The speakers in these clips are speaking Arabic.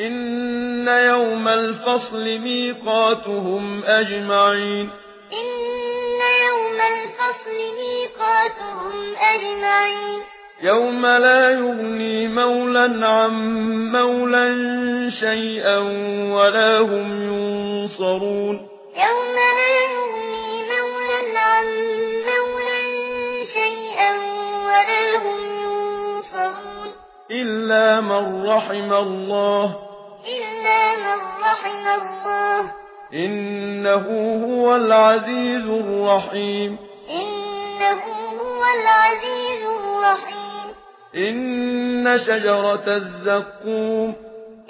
إن يوم الفصل ميقاتهم أجمعين إن يوم الفصل ميقاتهم أجمعين يوم لا يغني مولا عن مولا شيئا ولا هم ينصرون يوم لا يغني مولا عن مولا شيئا ولا هم ينصرون إلا من رحم الله إلا من رحم الله. إنه هو العزيز الرحيم. إنه هو العزيز الرحيم. إن شجرة الزقوم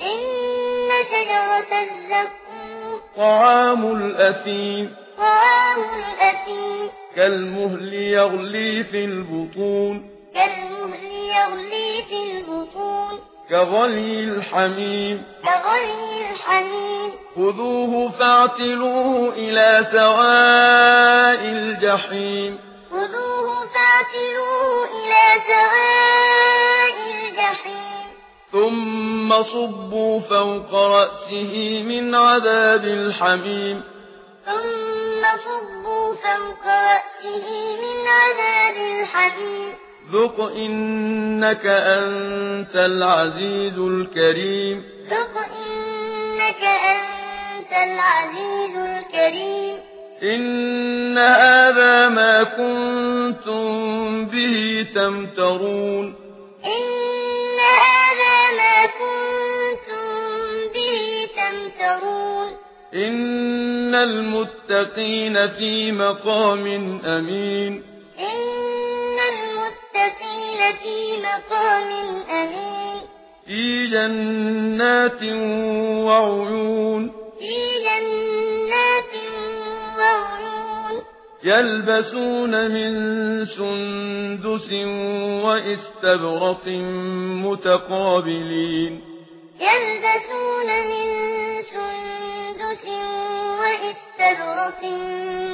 إن شجرة الزقوم طعام الأثيم. طعام الأثيم. كالمهل يغلي في البطون. كالمهل يغلي في البطون. كغلي الحميم. كغلي الحميم. خذوه فاعتلوه إلى سواء الجحيم. خذوه فاعتلوه إلى سواء الجحيم. ثم صبوا فوق رأسه من عذاب الحميم. ثم صبوا فوق رأسه من عذاب الحميم. ذق إنك أنت العزيز الكريم. ذق إنك أنت العزيز الكريم. إن هذا ما كنتم به تمترون. إن هذا ما كنتم به تمترون. إن المتقين في مقام أمين. إن في مقام أمين. في جنات وعيون في جنات وعيون. يلبسون من سندس وإستبرق متقابلين. يلبسون من سندس وإستبرق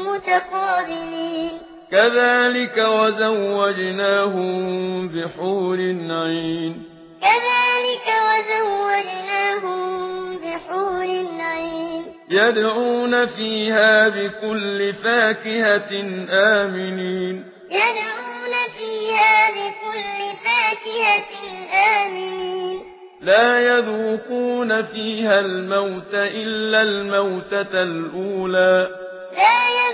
متقابلين. كذلك وزوجناهم بحور عين. كذلك وزوجناهم بحور عين. يدعون فيها بكل فاكهة آمنين. يدعون فيها بكل فاكهة آمنين. لا يذوقون فيها الموت إلا الموتة الأولى. لا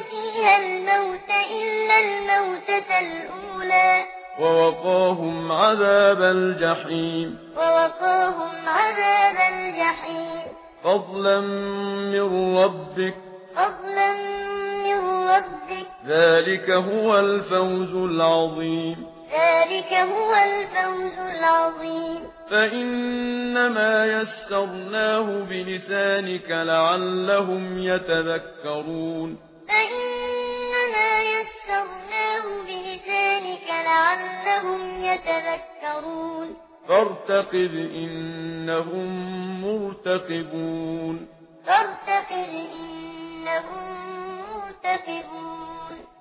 فيها الموت إلا الموتة الأولى. ووقاهم عذاب الجحيم. ووقاهم عذاب الجحيم. فضلا من ربك. فضلا من ربك. ذلك هو الفوز العظيم. ذلك هو الفوز العظيم. فإنما يسرناه بلسانك لعلهم يتذكرون. فإنما يسرناه بلسانك لعلهم يتذكرون فارتقب إنهم مرتقبون فارتقب إنهم مرتقبون